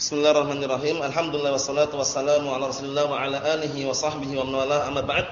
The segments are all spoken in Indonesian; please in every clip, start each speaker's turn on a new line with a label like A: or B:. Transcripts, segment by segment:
A: Bismillahirrahmanirrahim. Alhamdulillah wassalatu wassalamu ala Rasulillah wa ala alihi wa sahbihi wa man wala amma ba'd.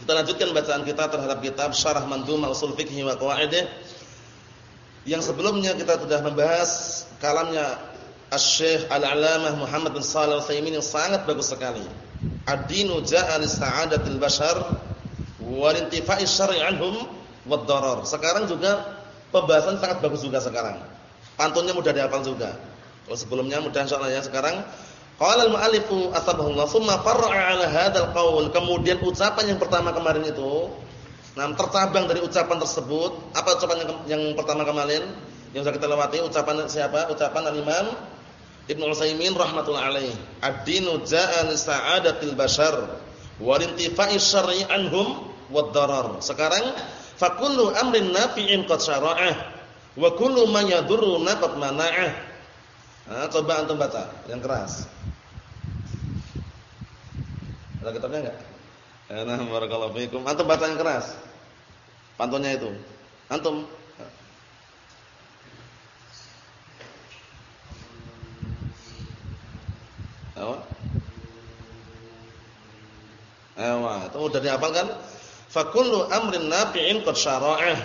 A: Kita lanjutkan bacaan kita terhadap kitab Syarah Mandhumah Ushul Fiqh wa Qawaidih. Yang sebelumnya kita sudah membahas kalamnya Asy-Syaikh Al-'Alamah Muhammad bin Shalih Al-Utsaimin yang sangat bagus sekali. Ad-dinu ja'a li sa'adatil bashar wa intifa'i syar'i anhum wad darar. Sekarang juga pembahasan sangat bagus juga sekarang. Pantunnya mudah dihafal juga. Kalau sebelumnya mudah insyaallah ya sekarang qala al-mu'allifu asbahullah thumma farra'a 'ala hadzal qaul. Kemudian ucapan yang pertama kemarin itu nah tercabang dari ucapan tersebut. Apa ucapan yang, yang pertama kemarin yang sudah kita lewati? Ucapan siapa? Ucapan al-Imam Ibnu Utsaimin rahimatullah alaih. Ad-dinu ja'a li sa'adatil bashar wa intifa'i syar'i anhum wad darar. Sekarang fa kullu amrin nafi'in qad syara'ah wa kullu ma yadurruna qad mana'ah. Nah, coba antum baca yang keras. Ada kitabnya enggak? Nah, barakallahu fiikum. Antum baca yang keras. Pantunnya itu. Antum. Apa? Ewa, itu udah dihafal kan? Fa kullu amrin nafi'in qad syara'ah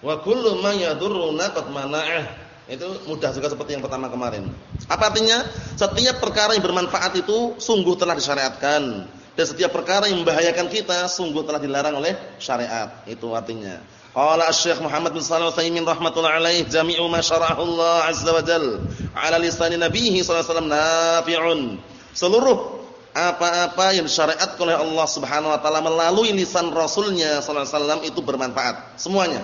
A: wa kullu ma yadurruna qad mana'ah. Itu mudah juga seperti yang pertama kemarin. Apa artinya? Setiap perkara yang bermanfaat itu sungguh telah disyariatkan. Dan setiap perkara yang membahayakan kita sungguh telah dilarang oleh syariat. Itu artinya. Qala Asy-Syaikh Muhammad bin Shalih Al-Utsaimin rahimatullah jami'u ma azza wa jalla ala lisan nabiyhi sallallahu alaihi wasallam nafi'un. Seluruh apa-apa yang disyariatkan oleh Allah Subhanahu wa taala melalui lisan Rasulnya sallallahu alaihi wasallam itu bermanfaat. Semuanya.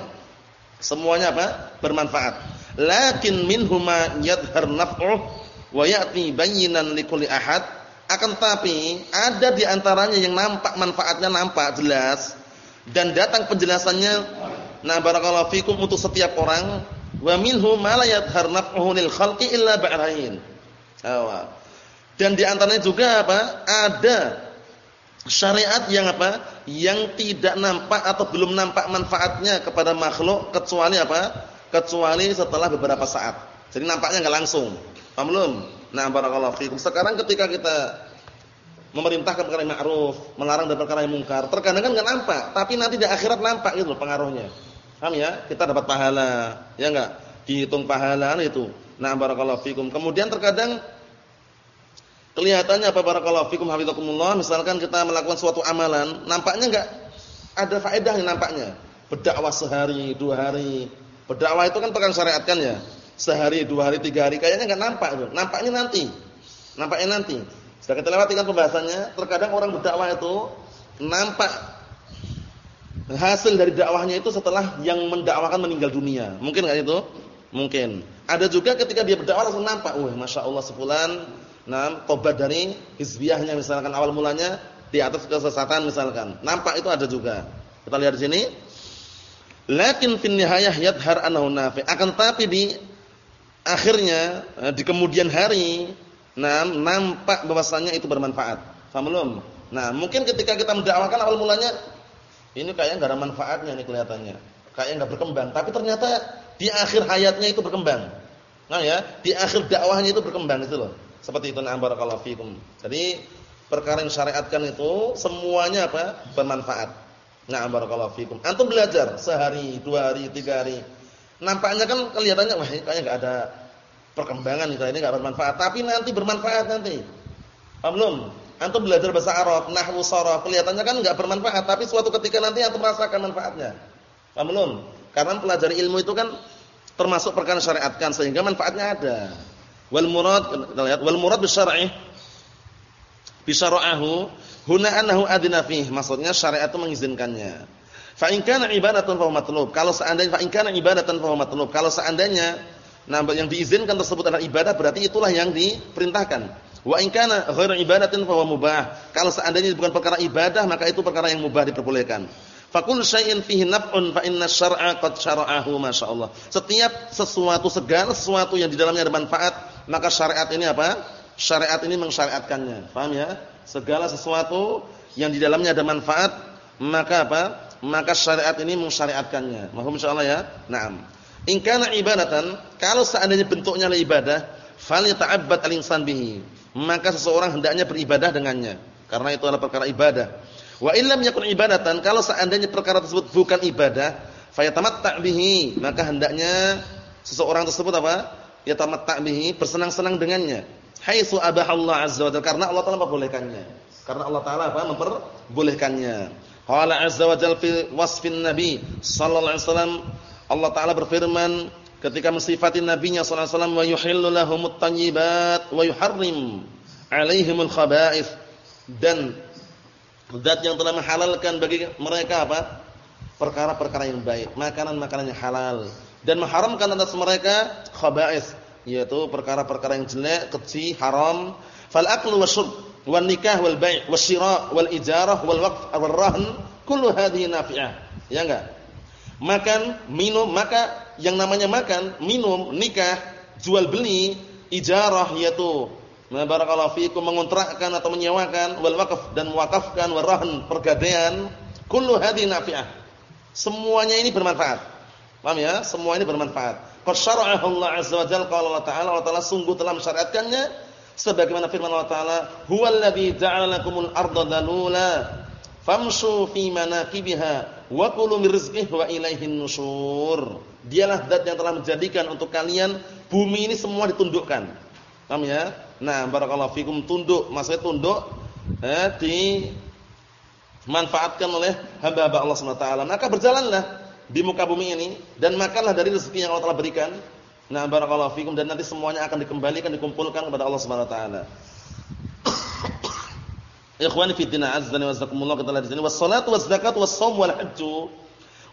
A: Semuanya apa? Bermanfaat lakin minhuma yadhhar naf'uh wa ya'ti bayyinan likulli ahad. Akan tapi ada di antaranya yang nampak manfaatnya nampak jelas. Dan datang penjelasannya nah barakallahu fikum untuk setiap orang. Wa minhu ma la yadhhar naf'uhu lil khalqi illa ba'rain dan di antaranya juga apa? Ada syariat yang apa? Yang tidak nampak atau belum nampak manfaatnya kepada makhluk kecuali apa kecuali setelah beberapa saat. Jadi nampaknya enggak langsung. Paham belum? Nah, barakallahu fikum. Sekarang ketika kita memerintahkan perkara yang ma'ruf, melarang dari perkara yang mungkar, terkadang kan enggak nampak, tapi nanti di akhirat nampak gitu loh pengaruhnya. Paham ya? Kita dapat pahala, ya enggak? Dihitung pahala itu. Nah, barakallahu fikum. Kemudian terkadang kelihatannya apa barakallahu fikum hafizakumullah, misalkan kita melakukan suatu amalan, nampaknya enggak ada faedahnya nampaknya. Berdakwah sehari, dua hari, Berdakwah itu kan pegang syariatkan ya. Sehari, dua hari, tiga hari kayaknya nggak nampak itu. Nampaknya nanti. Nampaknya nanti. Sudah kita lewati kan pembahasannya. Terkadang orang berdakwah itu nampak hasil dari dakwahnya itu setelah yang mendakwakan meninggal dunia. Mungkin nggak itu? Mungkin. Ada juga ketika dia berdakwah langsung nampak, wah masya Allah sebulan, nah tobat dari hizbiyahnya misalkan awal mulanya di atas kesesatan misalkan. Nampak itu ada juga. Kita lihat di sini. Lakin fin nihayah yadhhar annahu nafi. Akan tapi di akhirnya eh, di kemudian hari nah, nampak bahwasanya itu bermanfaat. Paham belum? Nah, mungkin ketika kita mendakwakan awal mulanya ini kayaknya enggak ada manfaatnya nih kelihatannya. Kayaknya enggak berkembang, tapi ternyata di akhir hayatnya itu berkembang. Nah ya, di akhir dakwahnya itu berkembang itu loh. Seperti itu na'am barakallahu fikum. Jadi perkara yang syariatkan itu semuanya apa? bermanfaat. Na'am barakallahu fikum. Antum belajar sehari, dua hari, tiga hari. Nampaknya kan kelihatannya wah kayaknya enggak ada perkembangan itu ini enggak bermanfaat, tapi nanti bermanfaat nanti. Belum? Antum belajar bahasa Arab, nahwu sharaf, kelihatannya kan enggak bermanfaat, tapi suatu ketika nanti antum merasakan manfaatnya. Belum? Karena pelajari ilmu itu kan termasuk perkara syariatkan sehingga manfaatnya ada. Wal murad kita lihat wal murad bisyar'i bisyara'ahu Huna annahu adina fih, maksudnya syariat itu mengizinkannya. Fa in kana ibadatan fa. Kalau seandainya fa in kana ibadatan fa. Kalau seandainya nah yang diizinkan tersebut adalah ibadah berarti itulah yang diperintahkan. Wa in kana ghairu ibadatin fa mubah. Kalau seandainya bukan perkara ibadah maka itu perkara yang mubah diperbolehkan. Fakul syai'in fihi naf'un fa inna syar'a qad syara'ahu masyaallah. Setiap sesuatu segala sesuatu yang di dalamnya ada manfaat, maka syariat ini apa? Syariat ini mensyariatkannya. Paham ya? Segala sesuatu yang di dalamnya ada manfaat, maka apa? Maka syariat ini mensyariatkannya. Mohon insyaallah ya. Naam. In kana ibadatan, kalau seandainya bentuknya adalah ibadah, falyata'abbad al-insan bihi. Maka seseorang hendaknya beribadah dengannya karena itu adalah perkara ibadah. Wa illam yakun ibadatan, kalau seandainya perkara tersebut bukan ibadah, fayatamatta' bihi, maka hendaknya seseorang tersebut apa? Yatamatta' bihi, bersenang-senang dengannya. Haitsu abahallahu azza wa jalla, karena Allah Taala membolehkannya. Karena Allah Taala apa? Memperbolehkannya. Qala azza wa jalla fi wasfin nabi sallallahu alaihi wasallam, Allah Taala berfirman ketika mensifati nabinya sallallahu alaihi wasallam wa yuhillu lahumut thayyibat wa yuharrim alaihimul khaba'ith dan zat yang telah menghalalkan bagi mereka apa? perkara-perkara yang baik, makanan-makanan yang halal dan mengharamkan atas mereka khaba'is yaitu perkara-perkara yang jelek, keji, haram. Fal aklu wasyurb wan nikah wal bai' wasyira' wal ijarah wal waqf wal rahn kullu hadhihi nafi'ah. Ya enggak? Makan, minum, maka yang namanya makan, minum, nikah, jual beli, ijarah yaitu Nah, barakallahu fiikum mengontrakkan atau menyewakan wal waqf dan mewakafkan wal rahn pergadaian, kullu hadhihi nafi'ah. Semuanya ini bermanfaat. Paham ya? Semua ini bermanfaat. Qad syara'ahu Allah azza wa jalla qala Allah ta'ala Allah ta'ala sungguh telah mensyariatkannya sebagaimana firman Allah ta'ala, "Huwallazi ja'ala lakumul arda dalula famshu fi manakibiha wa kulu min rizqihi wa ilaihin nusyur." Dialah zat yang telah menjadikan untuk kalian bumi ini semua ditundukkan. Paham ya? Nah, barakallahu fikum tunduk, maksudnya tunduk eh dimanfaatkan oleh hamba-hamba Allah Subhanahu wa taala. Maka berjalanlah di muka bumi ini dan makanlah dari rezeki yang Allah telah berikan. Nah, barakallahu fikum dan nanti semuanya akan dikembalikan dikumpulkan kepada Allah Subhanahu wa taala. Ikhwani fi din azza wa jazakumullah kita di sini was salatu was zakat was shaum wal hajj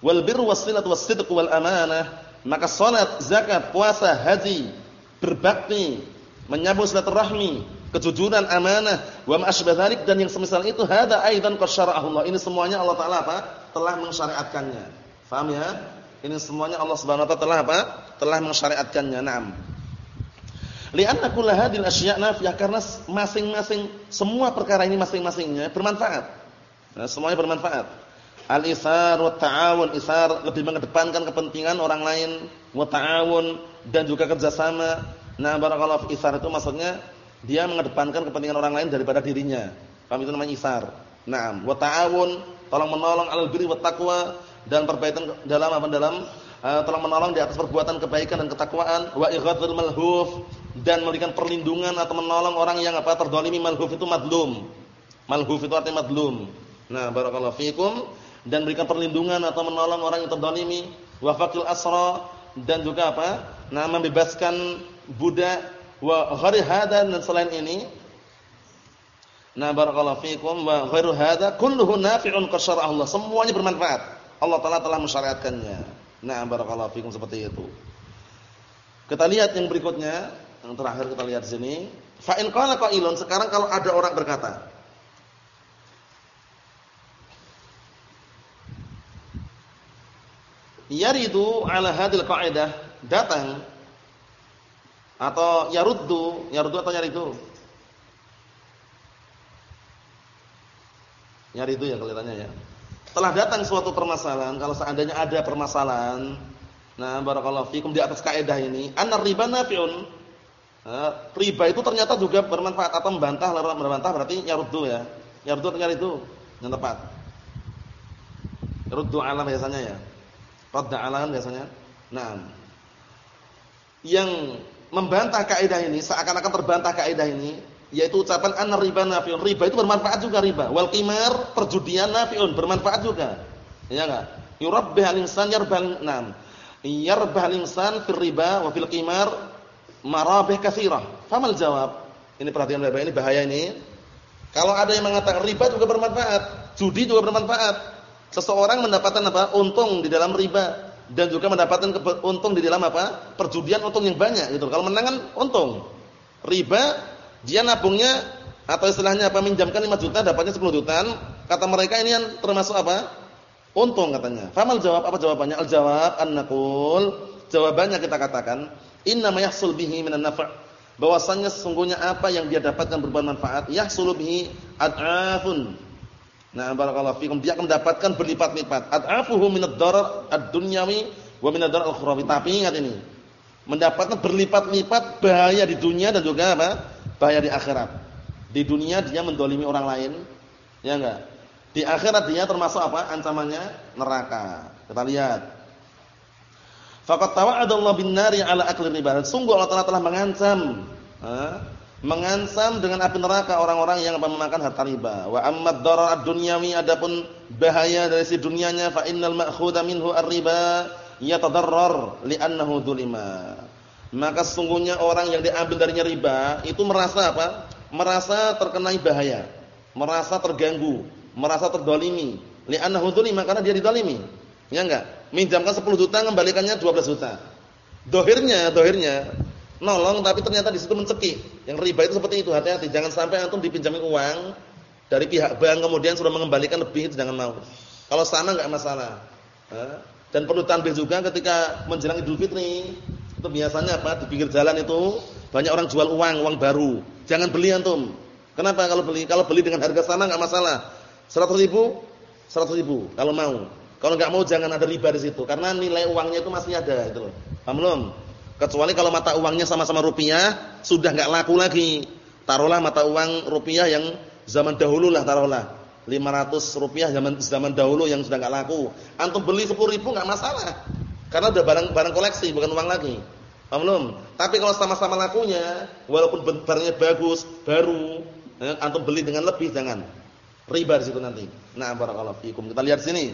A: wal birru was silatu was sidq wal amanah. Maka salat, zakat, puasa, haji, berbakti, menyambung silaturahmi, kejujuran, amanah, wa ma dan yang semisal itu hada aidan qad Allah. Ini semuanya Allah taala apa? telah mensyariatkannya. Faham ya? Ini semuanya Allah Subhanahu wa taala telah apa? telah mensyariatkannya. Naam. Lianna kullu hadhil asya' nafiyah karena masing-masing semua perkara ini masing-masingnya bermanfaat. Nah, semuanya bermanfaat. Al-isar wa ta'awun, isar lebih mengedepankan kepentingan orang lain, wa ta'awun dan juga kerjasama Nah, barakallahu fi isar itu maksudnya dia mengedepankan kepentingan orang lain daripada dirinya. Paham itu namanya isar. Naam, wa ta'awun, tolong menolong alal birri wat taqwa dan perbaikan dalam apa dalam uh, tolong menolong di atas perbuatan kebaikan dan ketakwaan, wa ighatul malhuf dan memberikan perlindungan atau menolong orang yang apa terdolimi malhuf itu madlum. Malhuf itu artinya madlum. Nah, barakallahu fikum dan berikan perlindungan atau menolong orang yang terdolimi, wa faqil asra dan juga apa? Nah, membebaskan budak wa ghairi hada dan selain ini Nah barakallahu fikum wa ghairu hada kulluhu nafi'un qasyara Allah. Semuanya bermanfaat. Allah Taala telah mensyariatkannya. Nah barakallahu fikum seperti itu. Kita lihat yang berikutnya, yang terakhir kita lihat sini. Fa in qala sekarang kalau ada orang berkata, Yaridu ala hadil qa'idah, datang atau yaruddu, yaruddu atau nyaridu? Nyaridu ya kelihatannya ya. Telah datang suatu permasalahan, kalau seandainya ada permasalahan, nah barakallahu fikum di atas kaidah ini, anar riba nafi'un. Nah, riba itu ternyata juga bermanfaat atau membantah, lalu membantah berarti yaruddu ya. Yaruddu atau nyaridu? Yang tepat. Yaruddu alam biasanya ya. Radda alam biasanya. Nah, yang membantah kaidah ini, seakan-akan terbantah kaidah ini, yaitu ucapan an riba nafiun. Riba itu bermanfaat juga riba. Wal qimar perjudian nafiun bermanfaat juga. Ya enggak? Yurabbih al-insan yarbal nam. Yarbah al-insan fil riba wa fil qimar marabih katsirah. Famal jawab? Ini perhatian baik-baik ini bahaya ini. Kalau ada yang mengatakan riba juga bermanfaat, judi juga bermanfaat. Seseorang mendapatkan apa? Untung di dalam riba dan juga mendapatkan untung di dalam apa? Perjudian untung yang banyak gitu. Kalau menang kan untung. Riba dia nabungnya atau istilahnya apa minjamkan 5 juta dapatnya 10 jutaan, kata mereka ini yang termasuk apa? Untung katanya. Famal jawab apa jawabannya? Al jawab an-naqul. Jawabannya kita katakan, inna yahsul bihi minan naf'. Bahwasanya sesungguhnya apa yang dia dapatkan berupa manfaat, yahsul bihi ad'afun Nah, barakallahu fikum dia akan mendapatkan berlipat-lipat. Ad'afuhu minad darar ad-dunyawi wa minad darar al-ukhrawi. Tapi ingat ini. mendapatkan berlipat-lipat bahaya di dunia dan juga apa? Bahaya di akhirat. Di dunia dia mendolimi orang lain, ya enggak? Di akhirat dia termasuk apa? Ancamannya neraka. Kita lihat. Faqad tawa'adallahu bin nari ala akli riba. Sungguh Allah Taala telah mengancam, mengancam dengan api neraka orang-orang yang memakan harta riba. Wa ammad darar ad-dunyawi adapun bahaya dari si dunianya fa innal ma'khudha minhu ar-riba yatadarrar li'annahu dzulima. Maka sesungguhnya orang yang diambil darinya riba itu merasa apa? Merasa terkena bahaya, merasa terganggu, merasa terdolimi. Li'annahu dzulima karena dia didolimi. Ya enggak? Minjamkan 10 juta kembalikannya 12 juta. Dohirnya, dohirnya nolong tapi ternyata di situ mencekik. Yang riba itu seperti itu, hati-hati jangan sampai antum dipinjamin uang dari pihak bank kemudian sudah mengembalikan lebih itu jangan mau. Kalau sama enggak masalah. Dan perlu tanbih juga ketika menjelang Idul Fitri itu biasanya apa? Di pinggir jalan itu banyak orang jual uang, uang baru. Jangan beli antum. Kenapa kalau beli? Kalau beli dengan harga sama enggak masalah. 100 ribu, 100 ribu kalau mau. Kalau enggak mau jangan ada riba di situ karena nilai uangnya itu masih ada gitu loh. Paham belum? Kecuali kalau mata uangnya sama-sama rupiah, sudah enggak laku lagi. Taruhlah mata uang rupiah yang zaman dahulu lah taruhlah. 500 rupiah zaman zaman dahulu yang sudah enggak laku. Antum beli 10 ribu enggak masalah. Karena udah barang-barang koleksi, bukan uang lagi. Paham? Tapi kalau sama-sama lakunya, walaupun barangnya bagus, baru, ya, antum beli dengan lebih jangan. Riba di situ nanti. Nah, barakallahu fikum. Kita lihat sini.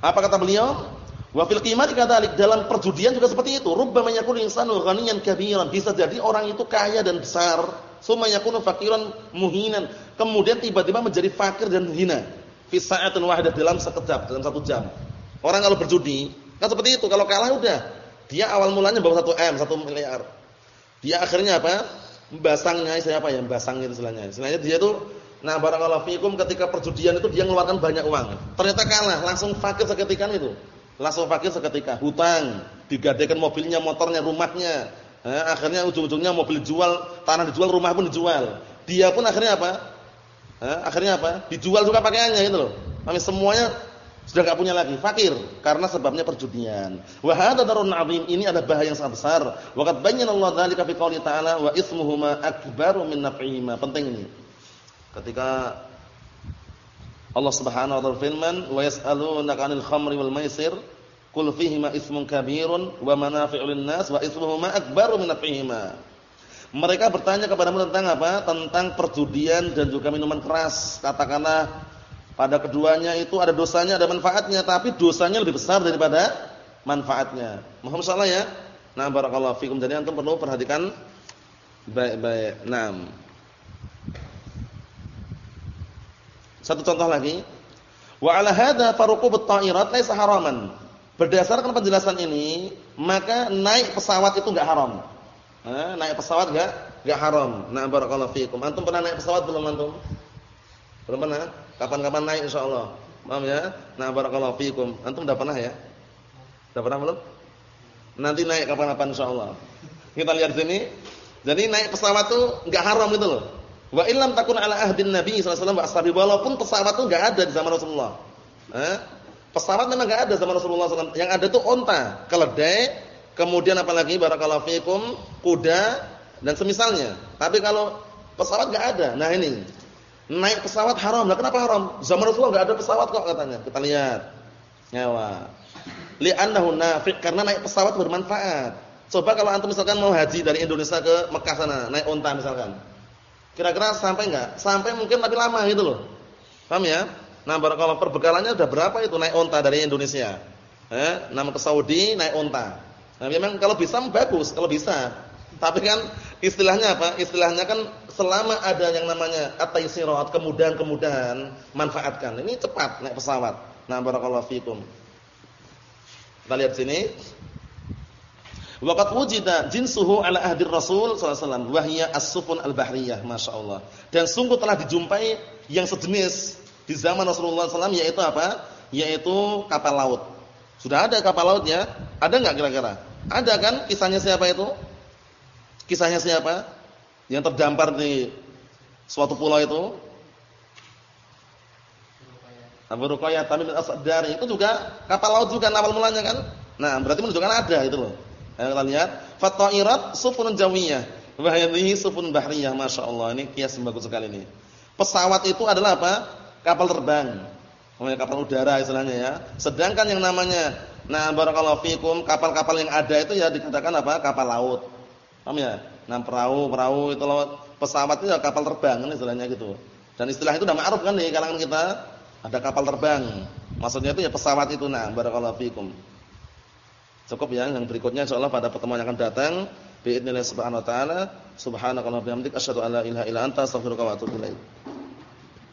A: Apa kata beliau? Wa fil qimati kadzalik dalam perjudian juga seperti itu. Rubbama yakunu insanu ghaniyan kabiran. Bisa jadi orang itu kaya dan besar, summa yakunu faqiran muhinan. Kemudian tiba-tiba menjadi fakir dan hina. Fi sa'atin wahidah dalam sekejap, dalam satu jam. Orang kalau berjudi, kan seperti itu. Kalau kalah udah. Dia awal mulanya bawa 1 M, 1 miliar. Dia akhirnya apa? Basangnya siapa ya? Basang itu istilahnya. Istilahnya dia tuh nah barakallahu fikum ketika perjudian itu dia mengeluarkan banyak uang. Ternyata kalah, langsung fakir seketika itu. Langsung fakir seketika, hutang, digadaikan mobilnya, motornya, rumahnya. Nah, akhirnya ujung-ujungnya mobil dijual, tanah dijual, rumah pun dijual. Dia pun akhirnya apa? Nah, akhirnya apa? Dijual juga pakaiannya gitu loh. Kami semuanya sudah enggak punya lagi, fakir karena sebabnya perjudian. Wa hadza darun 'azim, ini ada bahaya yang sangat besar. Wa qad bayyana Allah dzalika fi qouli ta'ala wa ismuhuma akbaru min naf'ihima. Penting ini. Ketika Allah Subhanahu wa taala firman, "Wa yas'alunaka 'anil khamri wal maisir, qul fihima ismun kabirun wa manafi'u lin-nas wa ismuhuma akbaru min naf'ihima." Mereka bertanya kepadamu tentang apa? Tentang perjudian dan juga minuman keras. Katakanlah pada keduanya itu ada dosanya, ada manfaatnya, tapi dosanya lebih besar daripada manfaatnya. Mohon salah ya. Nah, barakallahu fikum. Jadi antum perlu perhatikan baik-baik. Naam. Satu contoh lagi. Wa 'ala hadza faruqubut ta'irat laisa haraman. Berdasarkan penjelasan ini, maka naik pesawat itu enggak haram. Nah, naik pesawat enggak enggak haram. Nah, barakallahu fikum. Antum pernah naik pesawat belum antum? Belum pernah? Kapan-kapan naik insyaallah. Paham ya? Nah, barakallahu fikum. Antum udah pernah ya? Udah pernah belum? Nanti naik kapan-kapan insyaallah. Kita lihat sini. Jadi naik pesawat tuh enggak haram gitu loh. Wa illam takun ala ahdin Nabi sallallahu alaihi wasallam wa ashabi walaupun pesawat tuh enggak ada di zaman Rasulullah. Eh? Pesawat memang enggak ada zaman Rasulullah SAW. Yang ada tuh onta, keledai, kemudian apalagi barakallahu fikum, kuda dan semisalnya. Tapi kalau pesawat enggak ada. Nah ini Naik pesawat haram. Lah kenapa haram? Zaman Rasulullah enggak ada pesawat kok katanya. Kita lihat. Nyawa. Li'annahu nafi' karena naik pesawat bermanfaat. Coba kalau antum misalkan mau haji dari Indonesia ke Mekah sana, naik unta misalkan. Kira-kira sampai enggak? Sampai mungkin tapi lama gitu loh. Paham ya? Nah, barakallahu perbekalannya udah berapa itu naik unta dari Indonesia? Eh, nama ke Saudi naik unta. Nah, memang kalau bisa bagus, kalau bisa. Tapi kan istilahnya apa? Istilahnya kan selama ada yang namanya at-taisirat, kemudahan-kemudahan, manfaatkan. Ini cepat naik pesawat. Nah, barakallahu fikum. Kita lihat sini. Waqat wujida jinsuhu ala ahdir Rasul sallallahu alaihi wasallam wa hiya as-sufun al-bahriyah, masyaallah. Dan sungguh telah dijumpai yang sejenis di zaman Rasulullah SAW yaitu apa? Yaitu kapal laut. Sudah ada kapal laut ya? Ada enggak kira-kira? Ada kan? Kisahnya siapa itu? Kisahnya siapa? yang terdampar di suatu pulau itu Abu Ruqayyah Tamim al-Asdari itu juga kapal laut juga awal mulanya kan. Nah, berarti menunjukkan ada itu loh. Ayo kita lihat, fatairat sufunun jawiyah, wa hadhihi sufun bahriyah. Masyaallah, ini kias bagus sekali ini. Pesawat itu adalah apa? Kapal terbang. Namanya kapal udara istilahnya ya. Sedangkan yang namanya nah barakallahu fikum, kapal-kapal yang ada itu ya dikatakan apa? Kapal laut. Paham ya? Nah, perahu, perahu itu laut. Pesawat itu ya kapal terbang ini istilahnya gitu. Dan istilah itu udah ma'ruf kan di kalangan kita. Ada kapal terbang. Maksudnya itu ya pesawat itu nah barakallahu fikum. Cukup ya, yang berikutnya insyaallah pada pertemuan yang akan datang biidznillah subhanahu wa taala subhanakallahumma wa bihamdika asyhadu an la ilaha illa anta astaghfiruka wa atubu ilaik.